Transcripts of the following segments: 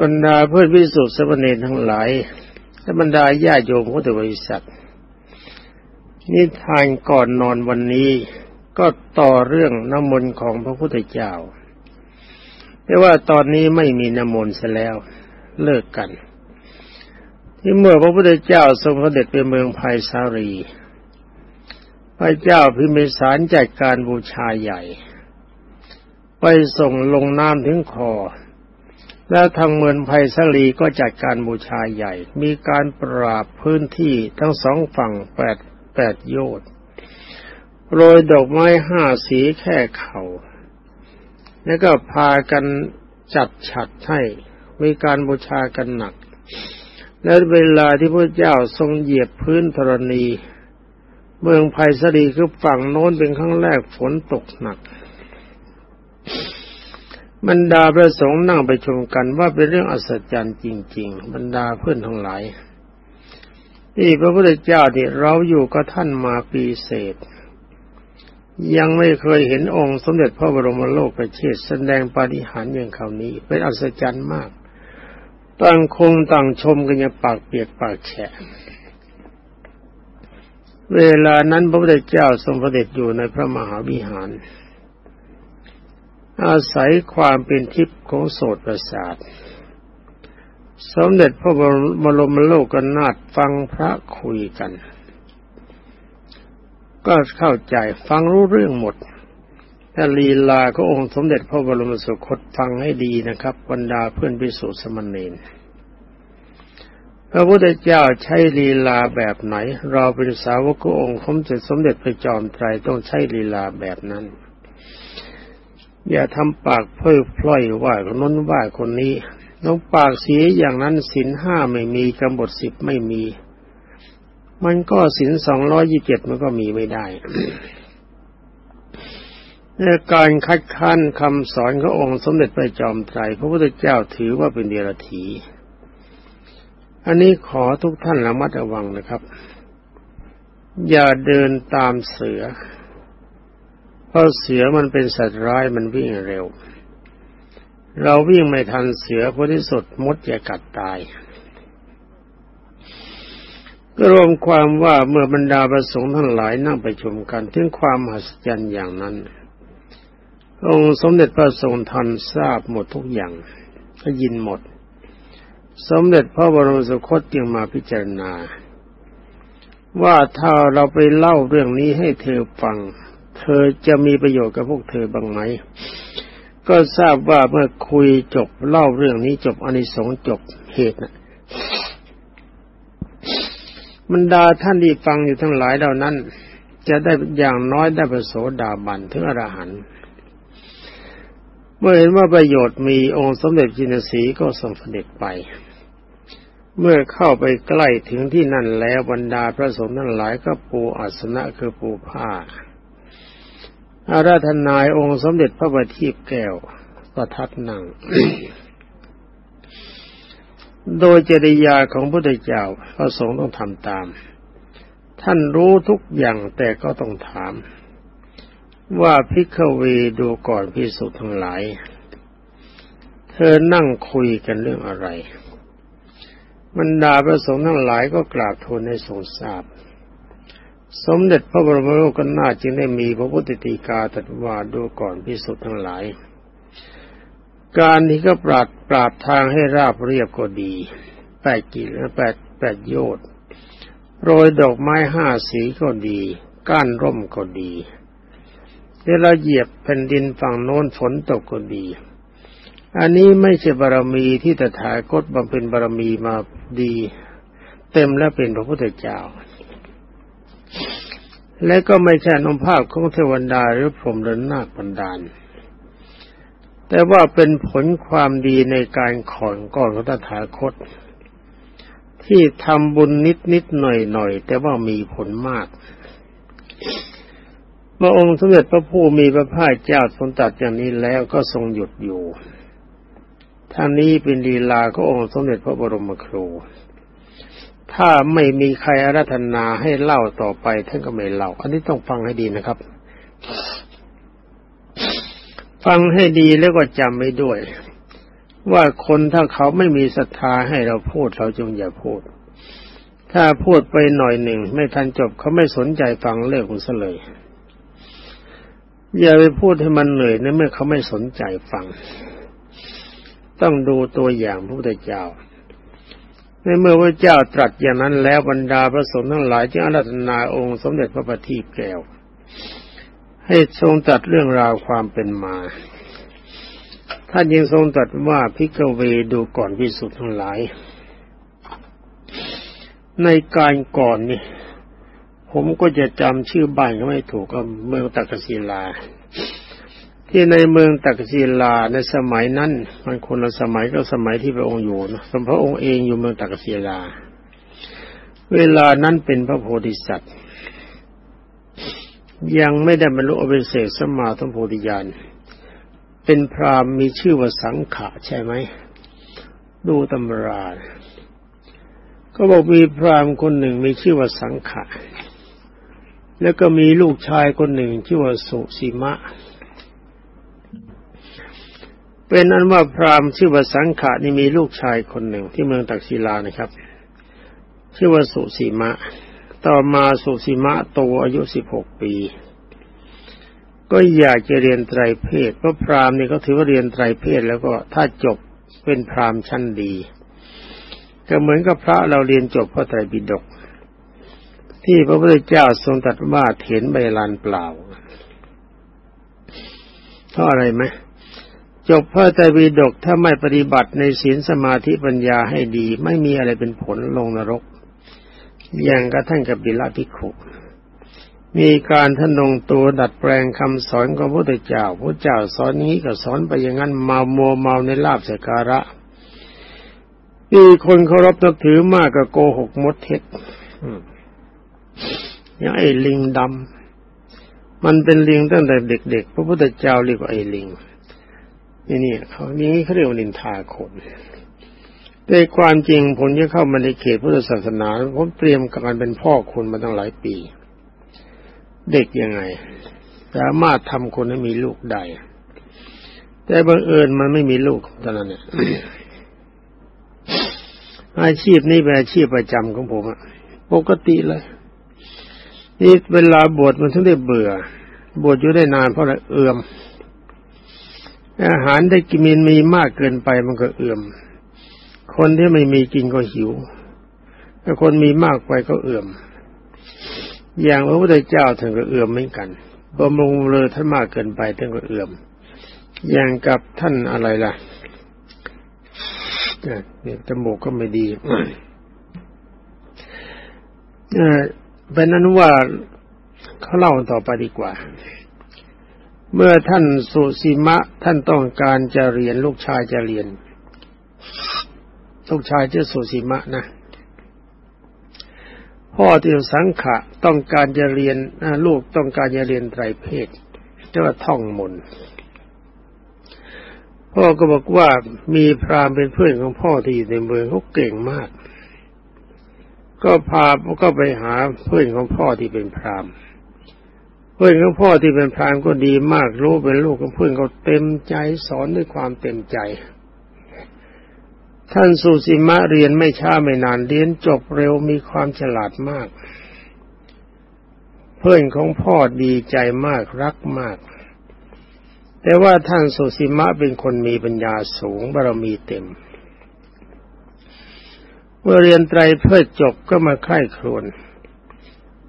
บรรดาเพื่อนพิสุทธิ์สมณีทั้งหลายและบรรดาญาโยมพุทธบริษัทนิทานก่อนนอนวันนี้ก็ต่อเรื่องน้ำมนต์ของพระพุทธเจ้าแต่ว่าตอนนี้ไม่มีน้ำมนต์ซะแล้วเลิกกัน ที่เมื่อพระพุทธเจ้าทรงเสด็จไปเมืองไผ่สารี พระเจ้าพิมพิสารจัดการบูชาใหญ่ ไปส่งลงน้ำถึงคอ แล้วทางเมืองไผ่สารีก็จัดการบูชาใหญ่ มีการปราบพื้นที่ทั้งสองฝั่งแปดแปดโยชน์โรยดอกไม้ห้าสีแค่เขา่า แล้วก็พากันจัดฉัดให้ มีการบูชากันหนัก และเวลาที่พระเจ้าทรงเหยียบพื้นธรณี เมืองไผ่สรีคือฝั่งโน้นเป็นครั้งแรกฝนตกหนัก บรรดาพระสงฆ์นั่งไปชมกันว่าเป็นเรื่องอัศจรรย์จริง ๆ บรรดาเพื่อนทั้งหลายที่พระพุทธเจ้าที่เราอยู่กับท่านมาปีเศษ ยังไม่เคยเห็นองค์สมเด็จพระบรมโลกประเชษแสดงปาฏิหาริย์อย่างคราวนี้ เป็นอัศจรรย์มากต่างคงต่างชมกันอย่างปากเปียกปากแฉะเวลานั้นพระพุทธเจ้าทรงประเด็จอยู่ในพระมหาวิหาร อาศัยความเป็นทิพย์ของโสตประสาท สมเด็จพระบรมโลกนาถฟังพระคุยกัน ก็เข้าใจฟังรู้เรื่องหมดถ้าลีลาขององค์สมเด็จพระบรมสุคตฟังให้ดีนะครับบรรดาเพื่อนพิสุสมณีนพระพุทธเจ้าใช้ลีลาแบบไหน เราเป็นสาวกองค์สมเด็จพระจอมไตรต้องใช้ลีลาแบบนั้น อย่าทำปากเพ้อพล่อยว่าคนน้นว่าคนนี้น้องปากเสียอย่างนั้นสินห้าไม่มีกำหนดสิบไม่มี มันก็สินสองร้อยยี่เจ็ดมันก็มีไม่ได้ในการคัดค้านคำสอนขององค์สมเด็จพระจอมไตรพระพุทธเจ้าถือว่าเป็นเดรัจฉีอันนี้ขอทุกท่านระมัดระวังนะครับ อย่าเดินตามเสือ เพราะเสือมันเป็นสัตว์ร้ายมันวิ่งเร็ว เราวิ่งไม่ทันเสือพอที่สุดมดจะกัดตายก็รวมความว่าเมื่อบรรดาประสงค์ทั้งหลายนั่งไปชมกันถึงความมหัศจรรย์อย่างนั้น องค์สมเด็จพระทรงทันทราบหมดทุกอย่างก็ยินหมด สมเด็จพระบรมสุคตจึงมาพิจารณา ว่าถ้าเราไปเล่าเรื่องนี้ให้เธอฟัง เธอจะมีประโยชน์กับพวกเธอบ้างไหม ก็ทราบว่าเมื่อคุยจบเล่าเรื่องนี้จบอนิสงส์จบเหตุนะบรรดาท่านที่ฟังอยู่ทั้งหลายเหล่านั้น จะได้อย่างน้อยได้ประโสดาบันถึงอรหันต์เมื่อเห็นว่าประโยชน์มีองค์สมเด็จจินสีก็ทรงเสด็จไป เมื่อเข้าไปใกล้ถึงที่นั่นแล้วบรรดาพระสงฆ์ทั้งหลายก็ปูอัสนะคือปูผ้า อาราธนายองค์สมเด็จพระบัณฑิตแก้วประทัดนั่ง โดยจริยาของพระพุทธเจ้าพระสงฆ์ต้องทำตาม ท่านรู้ทุกอย่างแต่ก็ต้องถาม ว่าพิกเวดูก่อนพิสุทั้งหลาย เธอนั่งคุยกันเรื่องอะไรบรรดาพระสงฆ์ทั้งหลายก็กราบทูลให้ทรงทราบ สมเด็จพระบรมโลกนาจึงได้มีพระพุทธตีกาตรัสว่าดูก่อนพิสุทธ์ทั้งหลาย การที่ก็ปราดปราบทางให้ราบเรียบก็ดีแปดกิโลแปดแปดโยชน์โรยดอกไม้ห้าสีก็ดีก้านร่มก็ดีเวลาเหยียบแผ่นดินฝั่งโน้นฝนตกก็ดี อันนี้ไม่ใช่บารมีที่ตถาคตบำเพ็ญบารมีมาดี เต็มและเป็นพระพุทธเจ้า และก็ไม่ใช่นมภาพของเทวดาหรือพรหมหรือนาคบันดาล แต่ว่าเป็นผลความดีในการขอนก่อนของตถาคต ที่ทำบุญนิดนิดหน่อยหน่อยแต่ว่ามีผลมาก เมื่อองค์สมเด็จพระผู้มีพระภาคเจ้าทรงตัดอย่างนี้แล้วก็ทรงหยุดอยู่ท่านนี้เป็นลีลาขององค์สมเด็จพระบรมครู ถ้าไม่มีใครอารัธนาให้เล่าต่อไปท่านก็ไม่เล่า อันนี้ต้องฟังให้ดีนะครับ ฟังให้ดีแล้วก็จำไม่ด้วย ว่าคนถ้าเขาไม่มีศรัทธาให้เราพูดเราจงอย่าพูด ถ้าพูดไปหน่อยหนึ่ง ไม่ทันจบเขาไม่สนใจฟังเลิกมันซะเลยอย่าไปพูดให้มันเหนื่อยนะเมื่อเขาไม่สนใจฟัง ต้องดูตัวอย่างพระพุทธเจ้า ในเมื่อพระเจ้าตรัสอย่างนั้นแล้วบรรดาพระสงฆ์ทั้งหลายจึงอาราธนาองค์สมเด็จพระบัณฑิแก้ว ให้ทรงตรัสเรื่องราวความเป็นมา ท่านยังทรงตรัสว่าพิกเวดูก่อนพิสุทธ์ทั้งหลาย ในการก่อนนี่ผมก็จะจำชื่อบ้านก็ไม่ถูกก็เมืองตักศิลา ที่ในเมืองตักศิลาในสมัยนั้น มันคนละสมัยก็สมัยที่พระองค์อยู่นะสมพระองค์เองอยู่เมืองตักศิลา เวลานั้นเป็นพระโพธิสัตว์ ยังไม่ได้บรรลุอภิเศษสมาธิโพธิญาณเป็นพรามมีชื่อว่าสังขะใช่ไหมดูตำราก็บอกมีพรามคนหนึ่งมีชื่อว่าสังขะ แล้วก็มีลูกชายคนหนึ่งชื่อว่าสุสีมะ เป็นนั้นว่าพราหมณ์ชื่อว่าสังขะนี่มีลูกชายคนหนึ่งที่เมืองตักศิลานะครับ ชื่อว่าสุสีมะ ต่อมาสุสีมะโตอายุสิบหกปี ก็อยากจะเรียนไตรเพศเพราะพราหมณ์นี่เขาถือว่าเรียนไตรเพศแล้วก็ถ้าจบเป็นพราหมณ์ชั้นดี ก็เหมือนกับพระเราเรียนจบพระไตรปิฎกที่พระพุทธเจ้าทรงตรัสว่าเถียนใบลานเปล่าเพราะอะไรไหม จบพระไตรปิฎกถ้าไม่ปฏิบัติในศีลสมาธิปัญญาให้ดี ไม่มีอะไรเป็นผลลงนรก อย่างกระทั่งกับบิลาภิกขุมีการทนงตัวดัดแปลงคำสอนของพระพุทธเจ้าพระเจ้าสอนนี้ก็สอนไปอย่างนั้นมาโมเมาในลาบสการะมีคนเคารพนับถือมากก็โกหกมดเท็จอย่างไอ้ลิงดำมันเป็นลิงตั้งแต่เด็กๆพระพุทธเจ้าเรียกว่าไอ้ลิง นี่นี่เขาอย่างนี้เขาเรียกว่าลินทาคนแต่ความจริงผมจะเข้ามาในเขตพุทธศาสนาผมเตรียมการเป็นพ่อคนมาตั้งหลายปี เด็กยังไง สามารถทำคนให้มีลูกได้ แต่บังเอิญมันไม่มีลูกตอนนั้นเนี่ยอาชีพนี้เป็นอาชีพประจำของผมอะปกติเลยนี่เวลาบวชมันถึงได้เบื่อ บวชอยู่ได้นานเพราะอะไรเอื่อม อาหารได้กินมีมากเกินไปมันก็เอื่อม คนที่ไม่มีกินก็หิวถ้าคนมีมากไปก็เอื่อม อย่างพระพุทธเจ้าท่านก็เอื่อมเหมือนกันบำรุงเลยท่านมากเกินไปท่านก็เอื่อม อย่างกับท่านอะไรล่ะเนี่ยจมูกก็ไม่ดีเป็นนั้นว่าเขาเล่าต่อไปดีกว่า เมื่อท่านสุสีมะท่านต้องการจะเรียนลูกชายจะเรียน ลูกชายชื่อสุสีมะนะ พ่อที่สังขะต้องการจะเรียนลูกต้องการจะเรียนไตรเพศเรียกว่าท่องมนพ่อก็บอกว่ามีพรามเป็นเพื่อนของพ่อที่อยู่ในเมืองเขาเก่งมาก ก็พาก็ไปหาเพื่อนของพ่อที่เป็นพราม เพื่อนของพ่อที่เป็นพรามก็ดีมากรู้เป็นลูกของเพื่อนเขาเต็มใจสอนด้วยความเต็มใจ ท่านสุสิมะเรียนไม่ช้าไม่นานเรียนจบเร็วมีความฉลาดมาก เพื่อนของพ่อดีใจมากรักมาก แต่ว่าท่านสุสิมะเป็นคนมีปัญญาสูงบารมีเต็ม เมื่อเรียนไตรเพื่อจบก็มาไข้ครวน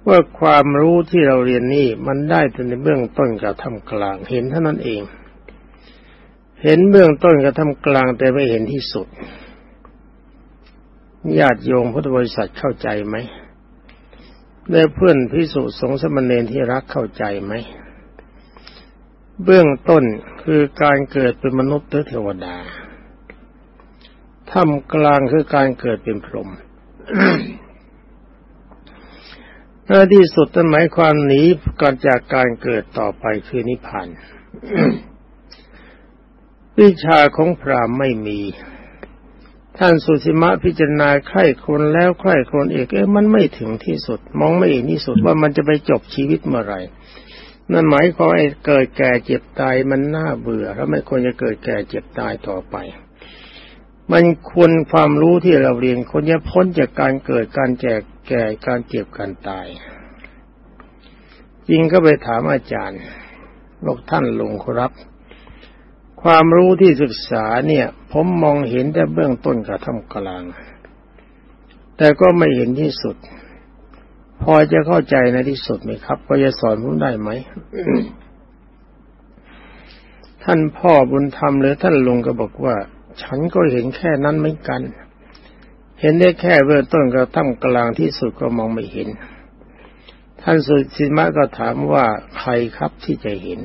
ว่าความรู้ที่เราเรียนนี่มันได้แต่ในเบื้องต้นกับทำกลาง เห็นเท่านั้นเอง เห็นเบื้องต้นกับทำกลางแต่ไม่เห็นที่สุดญาติโยมพุทธบริษัทเข้าใจไหมได้เพื่อนพิสุสงสมณเณรที่รักเข้าใจไหม เบื้องต้นคือการเกิดเป็นมนุษย์หรือเทวดาท่ามกลางคือการเกิดเป็นพรหม ถ้าที่สุดหมายความหนีก่อนจากการเกิดต่อไปคือนิพพานวิชาของพรามไม่มี ท่านสุสิมะพิจารณาใคร่คนแล้วใคร่คนเอกเอ๊ะมันไม่ถึงที่สุด มองไม่เห็นที่สุดว่ามันจะไปจบชีวิตเมื่อไหร่นั่นหมายความว่าเกิดแก่เจ็บตายมันน่าเบื่อแล้วไม่ควรจะเกิดแก่เจ็บตายต่อไป มันควรความรู้ที่เราเรียนคนจะพ้นจากการเกิดการแจก แก่การเจ็บการตาย จริงก็ไปถามอาจารย์บอกท่านลงครับ ความรู้ที่ศึกษาเนี่ย ผมมองเห็นแต่เบื้องต้นกับท่ามกลาง แต่ก็ไม่เห็นที่สุด พอจะเข้าใจในที่สุดไหมครับพอจะสอนผมได้ไหมท่านพ่อบุญธรรมหรือท่านลุงก็บอกว่า ฉันก็เห็นแค่นั้นเหมือนกัน เห็นได้แค่เบื้องต้นกับท่ามกลางที่สุดก็มองไม่เห็น ท่านสุสิมะก็ถามว่าใครครับที่จะเห็น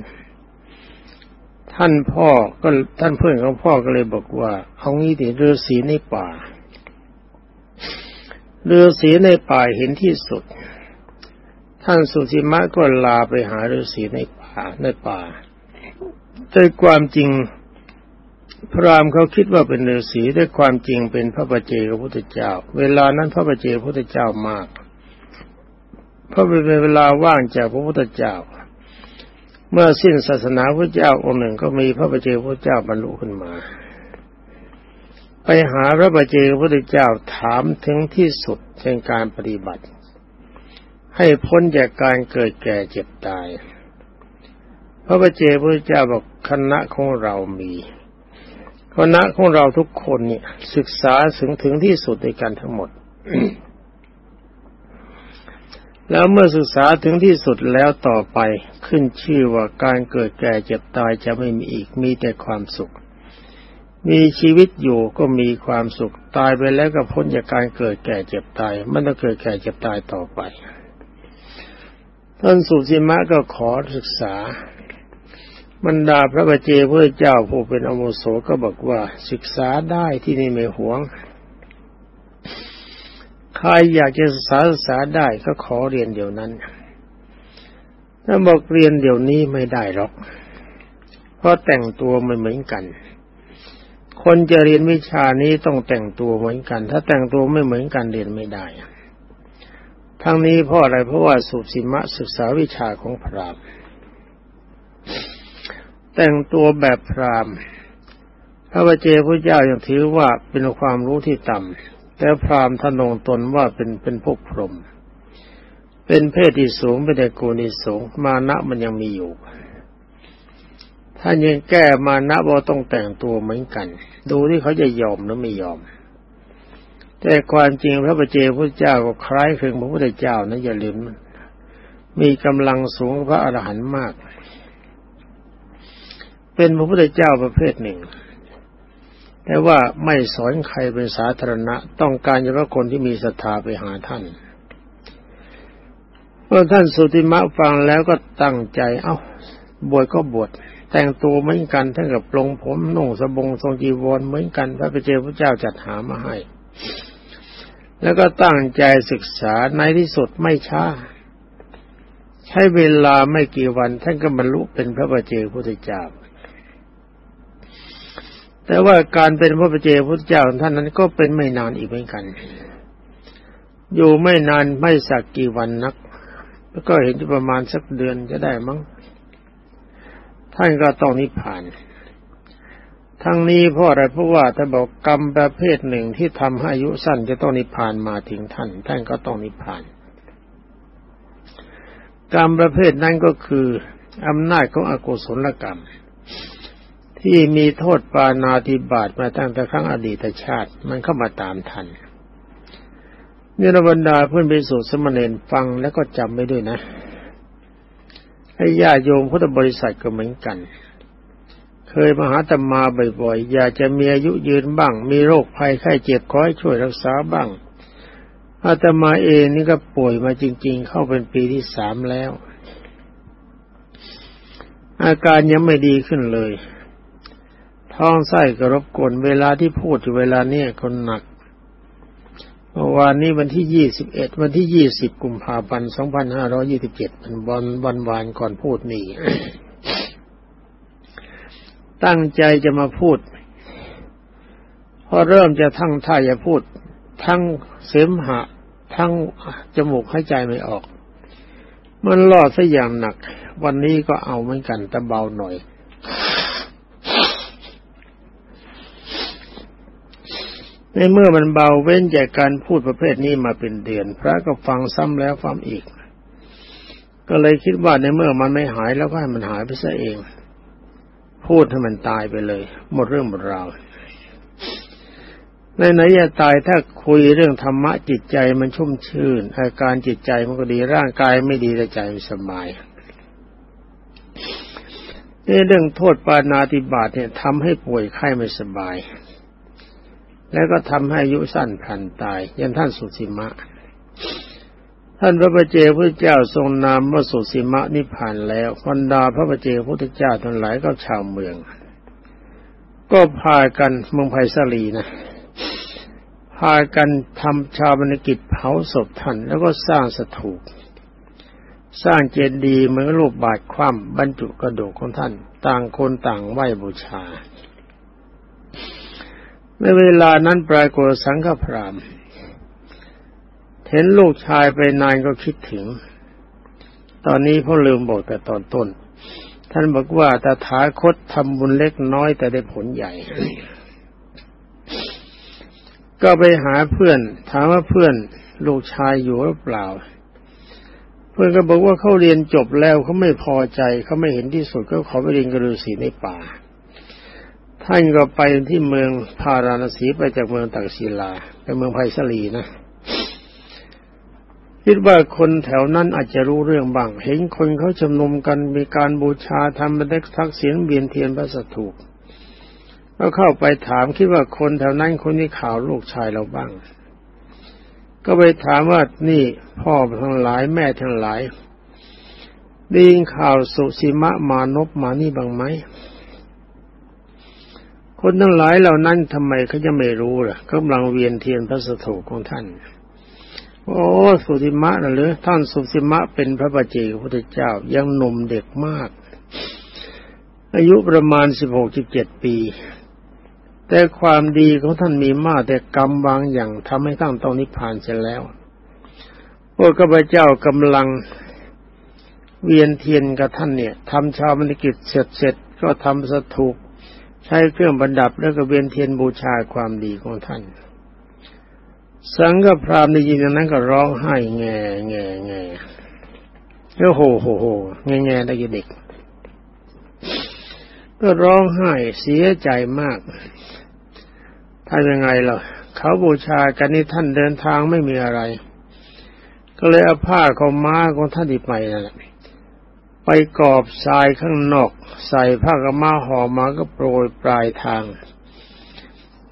ท่านพ่อก็ท่านเพื่อนของพ่อก็เลยบอกว่าเอางี้ดิฤาษีในป่าฤาษีในป่าเห็นที่สุด ท่านสุสิมะก็ลาไปหาฤาษีในป่าในป่าแต่ความจริง พระรามเขาคิดว่าเป็นฤาษีแต่ความจริงเป็นพระประเจกพระพุทธเจ้า เวลานั้นพระประเจกพระพุทธเจ้ามากเพราะเป็นเวลาว่างจากพระพุทธเจ้า เมื่อสิ้นศาสนาพระเจ้าองค์หนึ่งก็มีพระประเจกพระเจ้าบรรลุขึ้นมา ไปหาพระประเจพระพุทธเจ้าถามถึงที่สุดในการปฏิบัติ ให้พ้นจากการเกิดแก่เจ็บตาย พระประเจกพระเจ้าบอกคณะของเรามี คณะของเราทุกคนเนี่ย ศึกษาถึงถึงที่สุดในการทั้งหมด แล้วเมื่อศึกษาถึงที่สุดแล้วต่อไปขึ้นชื่อว่าการเกิดแก่เจ็บตายจะไม่มีอีกมีแต่ความสุข มีชีวิตอยู่ก็มีความสุขตายไปแล้วก็พ้นจากการเกิดแก่เจ็บตายไม่ต้องเกิดแก่เจ็บตายต่อไปท่านสุสิมะก็ขอศึกษา บรรดาพระบัจเจพระเจ้าผู้เป็นอโมโสก็บอกว่าศึกษาได้ที่นี่ไม่หวง ใครอยากจะศึกษาศึกษาได้ก็ขอเรียนเดี๋ยวนั้น ถ้าบอกเรียนเดี๋ยวนี้ไม่ได้หรอก เพราะแต่งตัวไม่เหมือนกัน คนจะเรียนวิชานี้ต้องแต่งตัวเหมือนกัน ถ้าแต่งตัวไม่เหมือนกันเรียนไม่ได้ทั้งนี้เพราะอะไรเพราะว่าสุสิมะศึกษาวิชาของพราม แต่งตัวแบบพราหมณ์พระบเจพระเจ้ายังถือว่าเป็นความรู้ที่ต่ำแต่พราหมณ์ทนงตนว่าเป็นเป็นพวกพรหมเป็นเพศที่สูงเป็นแต่กูนิสูงมานะมันยังมีอยู่ท่านยังแก้มานะว่าต้องแต่งตัวเหมือนกัน ดูที่เขาจะยอมหรือไม่ยอม แต่ความจริงพระประเจพระเจ้าก็คล้ายคลึงพระพุทธเจ้านะอย่าลืมมีกำลังสูงพระอรหันต์มาก เป็นพระพุทธเจ้าประเภทหนึ่ง แต่ว่าไม่สอนใครเป็นสาธารณะ ต้องการเฉพาะคนที่มีศรัทธาไปหาท่านเมื่อท่านสุติมะฟังแล้วก็ตั้งใจ เอา้า บวชก็บวชแต่งตัวเหมือนกันทั้งกับปลงผมนุ่งสบงทรงจีวรเหมือนกัน พระเจ้าพระเจ้าจัดหามาให้ แล้วก็ตั้งใจศึกษาในที่สุดไม่ช้า ใช้เวลาไม่กี่วันท่านก็บรรลุเป็นพระบัจเจพุทธเจ้า แต่ว่าการเป็นพระปเจพุทธเจ้าท่านนั้นก็เป็นไม่นานอีกเหมือนกัน อยู่ไม่นานไม่สักกี่วันนัก แล้วก็เห็นประมาณสักเดือนจะได้มั้ง ท่านก็ต้องนิพพาน ทั้งนี้เพราะอะไรเพราะว่าถ้าบอกกรรมประเภทหนึ่งที่ทำให้อายุสั้นจะต้องนิพพานมาถึงท่าน ท่านก็ต้องนิพพาน กรรมประเภทนั้นก็คืออำนาจของอกุศลกรรม ที่มีโทษปานาธิบาตมาตั้งแต่ครั้งอดีตชาติ มันเข้ามาตามทันเนรบรรดาเพื่อนไปสู่สมณเณรฟังแล้วก็จำไว้ด้วยนะ ให้ญาโยมพุทธบริษัทก็เหมือนกัน เคยมาหาตมาบ่อยๆ อยากจะมีอายุยืนบ้าง มีโรคภัยไข้เจ็บขอให้ช่วยรักษาบ้าง อาตมาเองนี่ก็ป่วยมาจริง ๆ เข้าเป็นปีที่สามแล้ว อาการยังไม่ดีขึ้นเลย ท้องไส้กระรบกวนเวลาที่พูดอยู่เวลาเนี้ยคนหนักเมื่อวานนี้วันที่ยี่สิบเอ็ดวันที่ยี่สิบกุมภาพันธ์สองพันห้าร้อยี่สิบเจ็ดเป็นวันวันวานก่อนพูดนี่ ตั้งใจจะมาพูด พอเริ่มจะทั้งท่าจะพูด ทั้งเสมหะ ทั้งจมูกหายใจไม่ออก มันรอดซะอย่างหนัก วันนี้ก็เอาเหมือนกันแต่เบาหน่อย ในเมื่อมันเบาเว้นจากการพูดประเภทนี้มาเป็นเดือน พระก็ฟังซ้ำแล้วฟังอีก ก็เลยคิดว่าในเมื่อมันไม่หายแล้วก็ให้มันหายไปซะเอง พูดให้มันตายไปเลย หมดเรื่องหมดราวในไหนจะตายถ้าคุยเรื่องธรรมะจิตใจมันชุ่มชื่น อาการจิตใจมันก็ดีร่างกายไม่ดีแต่ใจมันสบายนี่เรื่องโทษปานาติบาตเนี่ยทำให้ป่วยไข้ไม่สบาย แล้วก็ทำให้อายุสั้นพันตาย ยันท่านสุสิมะ ท่านพระประเจพระเจ้าทรงนามว่าสุสิมะนิพพานแล้วบรรดาพระประเจพุทธเจ้าทั้งหลายก็ชาวเมือง ก็พากันเมืองไผ่สลีนะพากันทำชาวบรรกิจเผาศพท่านแล้วก็สร้างสถูปสร้างเจดีย์เหมือนรูปบาดคว่ำบรรจุกระดูกของท่าน ต่างคนต่างไหวบูชา ในเวลานั้นปรากฏสังฆพรามเห็นลูกชายไปนานก็คิดถึง ตอนนี้พ่อลืมบอกแต่ตอนต้น ท่านบอกว่าตถาคตทำบุญเล็กน้อยแต่ได้ผลใหญ่ ก็ไปหาเพื่อน ถามว่าเพื่อนลูกชายอยู่หรือเปล่า เพื่อนก็บอกว่าเขาเรียนจบแล้วเขาไม่พอใจเขาไม่เห็นที่สุดก็ขอไปเรียนกฤษีในป่า ท่านก็ไปที่เมืองพาราณสีไปจากเมืองตักศิลาไปเมืองไผ่สลีนะ คิดว่าคนแถวนั้นอาจจะรู้เรื่องบ้าง เห็นคนเขาชุมนุมกันมีการบูชาทำบันทึกทักเสียงเบียนเทียนพระสถูปก็เข้าไปถามคิดว่าคนแถวนั้นคนนี้ข่าวลูกชายเราบ้าง ก็ไปถามว่านี่พ่อทั้งหลายแม่ทั้งหลายได้ยินข่าวสุสีมะมานพมานี่บ้างไหม คนทั้งหลายเหล่านั้นทำไมเขาจะไม่รู้ล่ะกำลังเวียนเทียนพระสถูปของท่าน โอ้สุสีมะน่ะหรือท่านสุสีมะเป็นพระบัจเจกพุทธเจ้ายังหนุ่มเด็กมาก อายุประมาณสิบหกสิบเจ็ดปี แต่ความดีของท่านมีมากแต่กรรมบางอย่างทำให้ท่านต้องนิพพานเสียแล้วพวกข้าพเจ้ากำลังเวียนเทียนกับท่านเนี่ยทำชาวมรกิจเสร็จเสร็จก็ทำสถูป ใช้เครื่องบรรดับแล้วก็เวียนเทียนบูชาความดีของท่าน สังฆพรามในยินนั้นก็ร้องไห้แง่แง่แง่โอ้โหโหโหแง่แง่ได้ยินเด็ก ก็ร้องไห้เสียใจมากท่านยังไงล่ะเขาบูชากันนี่ท่านเดินทางไม่มีอะไร ก็เลยเอาผ้าของม้าของท่านที่ไปนั่นแหละ ไปกอบทรายข้างนอก ใส่ผ้ากมาห่อมาก็โปรยปลายทาง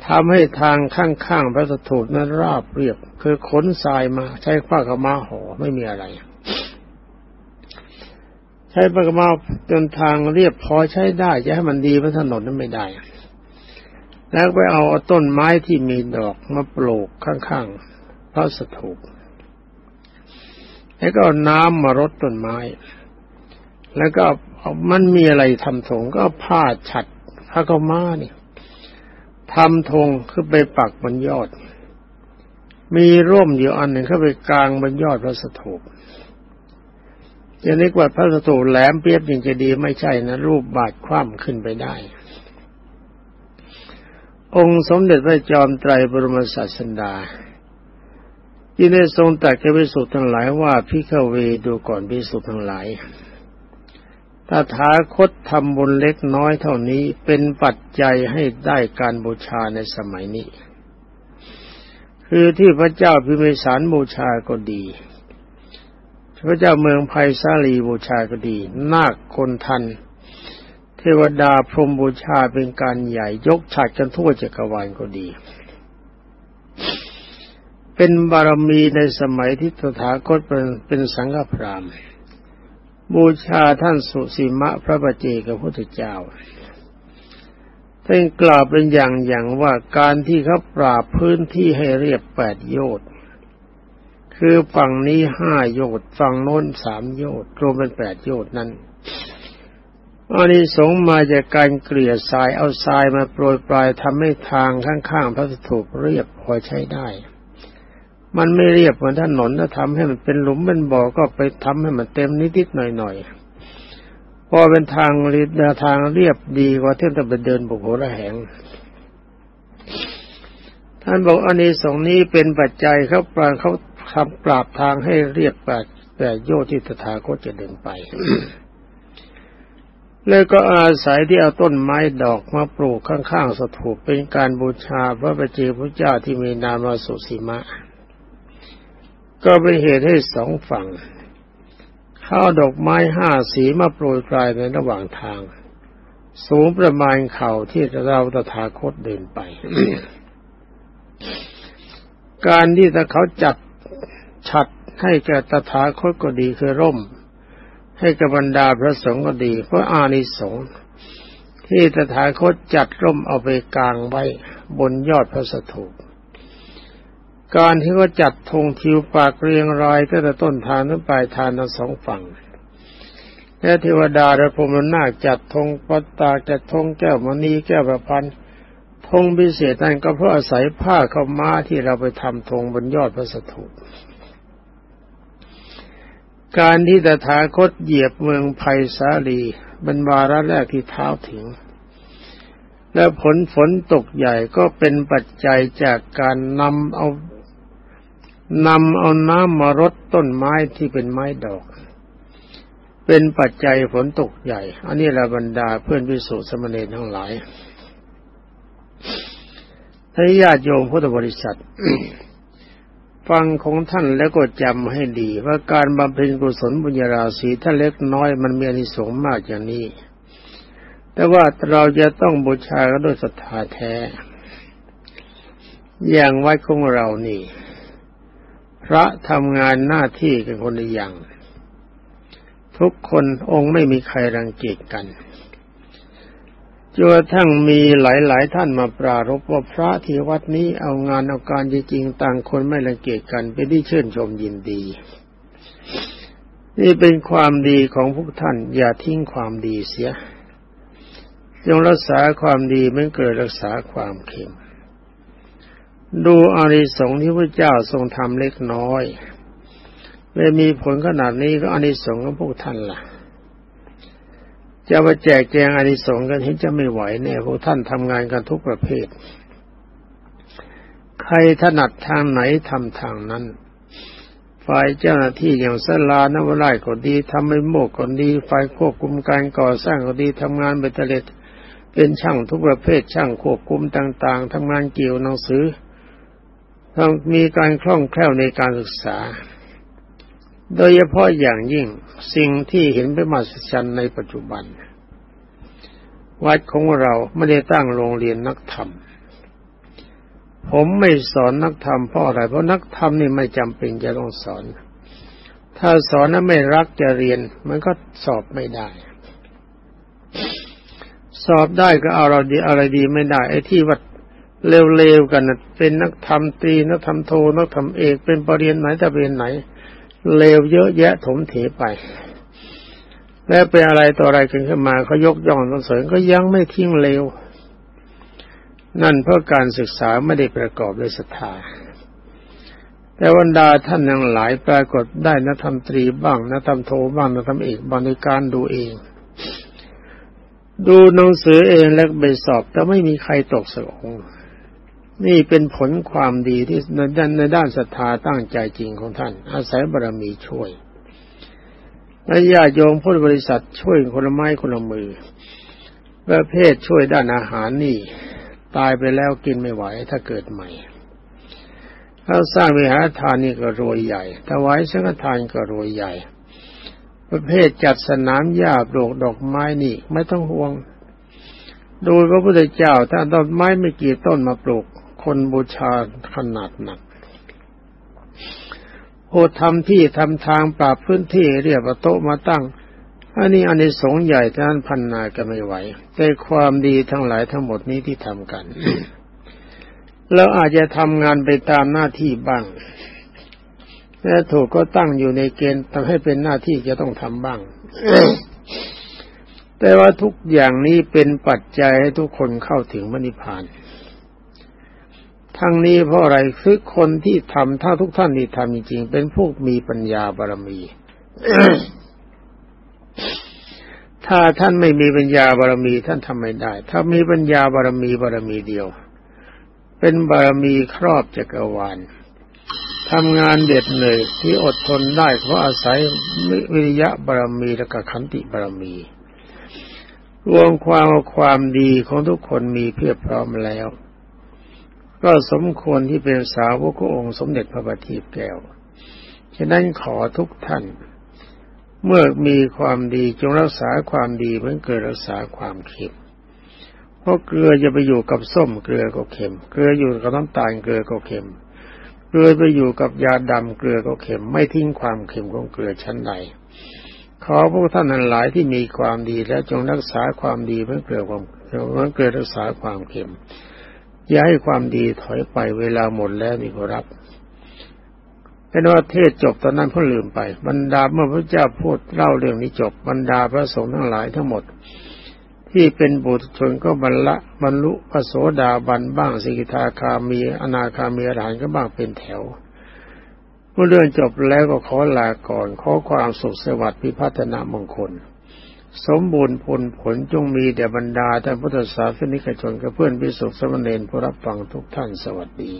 ทำให้ทางข้างๆพระสถูปนั้นราบเรียบ คือขนทรายมาใช้ผ้ากมาห่อไม่มีอะไร ใช้ผ้ากมาจนทางเรียบพอใช้ได้จะให้มันดีพระถนนนั้นไม่ได้ แล้วไปเอาต้นไม้ที่มีดอกมาปลูกข้างๆพระสถูปแล้วก็น้ำมารดต้นไม้ แล้วก็มันมีอะไรทำธงก็ผ้าฉัดผ้าก็ม้าเนี่ยทำธงขึ้นไปปักบนยอด มีร่มอยู่อันหนึ่งเข้าไปกลางบนยอดพระสถูปจะนึกว่าพระสถูปแหลมเปียบยังจะดีไม่ใช่นะรูปบาดคว่ำขึ้นไปได้ องค์สมเด็จพระจอมไตรบรมศาสดาที่ได้ทรงตรัสแก่พิสุทธ์ทั้งหลายว่าพิฆเวดูก่อนพิสุทธ์ทั้งหลาย ตถาคตทำบุญเล็กน้อยเท่านี้เป็นปัจจัยให้ได้การบูชาในสมัยนี้ คือที่พระเจ้าพิมิสารบูชาก็ดี พระเจ้าเมืองไผ่สาลีบูชาก็ดี นาคคนทัน เทวดาพรหมบูชาเป็นการใหญ่ยกฉากกันทั่วจักรวาลก็ดี เป็นบารมีในสมัยที่ตถาคตเป็นเป็นสังฆพราม บูชาท่านสุสีมะพระบาเจกับพุทธเจ้าท่านกล่าวเป็นอย่างอย่างว่าการที่เขาปราบพื้นที่ให้เรียบแปดโยชน์คือฝั่งนี้ห้าโยชน์ฝั่งโน้นสามโยชน์รวมเป็นแปดโยชน์นั้นอันนี้สงมาจากการเกลี่ยทรายเอาทรายมาโปรยปลายทำให้ทางข้างๆพระสถูปเรียบพอใช้ได้ มันไม่เรียบเหมือนถนนถ้าทำให้มันเป็นหลุมเป็นบ่อก็ไปทำให้มันเต็มนิดๆหน่อยๆพอเป็นทางเรียบทางเรียบดีกว่าเที่จะไปเดินบุกโหระแหงท่านบอกอันนี้สองนี้เป็นปัจจัยเขาปราเขาทำปราบทางให้เรียบแปดแปดโยที่ตถาคตจะเดินไป แล้วก็อาศัยที่เอาต้นไม้ดอกมาปลูกข้างๆสถูปเป็นการบูชาพระประเจพระเจ้าที่มีนามาสุสีมะ ก็เป็นเหตุให้สองฝั่งข้าดอกไม้ห้าสีมาโปรยปลายในระหว่างทาง สูงประมาณเข่าที่เราตถาคตเดินไป การที่ถ้าเขาจัดฉัดให้แก่ตถาคตก็ดีคือร่ม ให้กับบรรดาพระสงฆ์ก็ดีเพราะอานิสงส์ที่ตถาคตจัดร่มเอาไปกลางไว้บนยอดพระสถูป การที่เขาจัดธงทิวปากเรียงรายตั้งแต่ต้นทางถึงปลายทางทั้งสองฝั่งและเทวดาและพรหมนาคจัดธงปัตตาจัดธงแก้วมณีแก้วประพันธ์ธงพิเศษนั่นก็เพราะอาศัยผ้าเข้ามาที่เราไปทำธงบนยอดพระสถูปการที่ตถาคตเหยียบเมืองไผ่สาลีบรรวาระแรกที่เท้าถึง และผลฝนตกใหญ่ก็เป็นปัจจัยจากการนำเอา นำเอาน้ำมารดต้นไม้ที่เป็นไม้ดอก เป็นปัจจัยฝนตกใหญ่ อันนี้ละบรรดาเพื่อนพิสุสมณีทั้งหลายท่านญาติโยมพุทธบริษัท ฟังของท่านแล้วก็จำให้ดี ว่าการบำเพ็ญกุศลบุญญาราศีถ้าเล็กน้อยมันมีอนิสงส์มากอย่างนี้ แต่ว่าเราจะต้องบูชากันด้วยศรัทธาแท้ อย่างไวัดของเรานี่ พระทำงานหน้าที่กันคนละอย่าง ทุกคนองค์ไม่มีใครรังเกียจกันจนทั้งมีหลายๆ ท่านมาปรารบว่าพระที่วัดนี้เอางานเอาการจริงๆต่างคนไม่รังเกียจกันเป็นที่ชื่นชมยินดี นี่เป็นความดีของพวกท่าน อย่าทิ้งความดีเสียจงรักษาความดีไม่เกิดรักษาความเข็ม ดูอานิสงส์ที่พระเจ้าทรงทำเล็กน้อยเลยมีผลขนาดนี้ก็อานิสงส์ของพวกท่านล่ะ จะมาแจกแจงอานิสงส์กันเห็นจะไม่ไหวแน่พวกท่านทำงานกันทุกประเภท ใครถนัดทางไหนทำทางนั้นฝ่ายเจ้าหน้าที่อย่างสลานวไลก็ดีทำไม่โมกก็ดีฝ่ายควบคุมการก่อสร้างก็ดีทำงานเบตเตเลตเป็นช่างทุกประเภทช่างควบคุมต่าง ๆทำงานเกี่ยวหนังสือ ต้องมีการคล่องแคล่วในการศึกษา โดยเฉพาะอย่างยิ่งสิ่งที่เห็นเป็นมาสัจในปัจจุบัน วัดของเราไม่ได้ตั้งโรงเรียนนักธรรม ผมไม่สอนนักธรรมเพราะอะไร เพราะนักธรรมนี่ไม่จำเป็นจะต้องสอน ถ้าสอนแล้วไม่รักจะเรียน มันก็สอบไม่ได้สอบได้ก็เอาเราดีอะไรดีไม่ได้ไอ้ที่วัด เร็วๆกันเป็นนักธรรมตรีนักธรรมโทนักธรรมเอกเป็นปรริญญาไหนจะเป็นไหนเลวเยอะแยะถมเถไป แล้วเป็นอะไรต่ออะไรกันขึ้นมาเขายกย่องสรรเสริญก็ยังไม่ทิ้งเลว นั่นเพราะการศึกษาไม่ได้ประกอบด้วยศรัทธาแต่วันดาท่านยังหลายปรากฏได้นักธรรมตรีบ้างนักธรรมโทบ้างนักธรรมเอกบางในการดูเอง ดูหนังสือเองแล้วไปสอบแต่ไม่มีใครตกสักองค์ นี่เป็นผลความดีที่ในด้านในด้านศรัทธาตั้งใจจริงของท่าน อาศัยบารมีช่วยและญาโยมพุทธบริษัทช่วยคนละไม้คนละมือประเภทช่วยด้านอาหารนี่ ตายไปแล้วกินไม่ไหวถ้าเกิดใหม่ถ้าสร้างวิหารทานนี่ก็รวยใหญ่ถวายสังฆทานก็รวยใหญ่ ประเภทจัดสนามหญ้าปลูกดอกไม้นี่ ไม่ต้องห่วง โดูพระพุทธเจ้าถ้าต้นไม้ไม่กี่ต้นมาปลูก คนบูชาขนาดหนักโอทำที่ทำทางปรับพื้นที่เรียบโต๊ะมาตั้ง อันนี้อันในสงใหญ่ท่านพันนากันไม่ไหวแต่ความดีทั้งหลายทั้งหมดนี้ที่ทำกันเราอาจจะทำงานไปตามหน้าที่บ้างแต่ถูกก็ตั้งอยู่ในเกณฑ์ทำให้เป็นหน้าที่จะต้องทำบ้าง แต่ว่าทุกอย่างนี้เป็นปัจจัยให้ทุกคนเข้าถึงมรรคผาน ทั้งนี้เพราะอะไรคือคนที่ทำถ้าทุกท่านที่ทำจริงๆเป็นพวกมีปัญญาบารมี ถ้าท่านไม่มีปัญญาบารมี ท่านทำไม่ได้ ถ้ามีปัญญาบารมีบารมีเดียว เป็นบารมีครอบจักรวาลทำงานเด็ดเหนื่อยที่อดทนได้เพราะอาศัยวิริยะบารมีและกขันติบารมี รวมความความดีของทุกคนมีเพียบพร้อมแล้ว ก็สมควรที่เป็นสาวกขององค์สมเด็จพระบัณฑิตแก้ว ฉะนั้นขอทุกท่าน เมื่อมีความดีจงรักษาความดีเหมือนเกิดรักษาความเค็ม เพราะเกลือจะไปอยู่กับส้มเกลือก็เค็ม เกลืออยู่กับน้ำตาลเกลือก็เค็ม เกลือไปอยู่กับยาดำเกลือก็เค็ม ไม่ทิ้งความเค็มของเกลือชั้นใดขอพวกท่านทั้งหลายที่มีความดีแล้วจงรักษาความดีเพื่อเกลือความเพื่อเกลือรักษาความเค็ม อย่าให้ความดีถอยไปเวลาหมดแล้วนี่ก็รับเป็นว่าเทศจบตอนนั้นเพิ่งลืมไป บรรดาเมื่อพระเจ้าพูดเล่าเรื่องนี้จบ บรรดาพระสงฆ์ทั้งหลายทั้งหมด ที่เป็นบุตรชนก็บรรละบรรลุพระโสดาบันบ้างสิกขาคามีอนาคามีอรหันก็บ้างเป็นแถวเมื่อเรื่องจบแล้วก็ขอลาก่อน ขอความสุขสวัสดิ์พิพัฒนามงคล สมบูรณ์ผลผลจงมีแด่บรรดาท่านพุทธศาสนิกชนกับเพื่อนพิสุทธิสมณีผู้รับฟังทุกท่านสวัสดี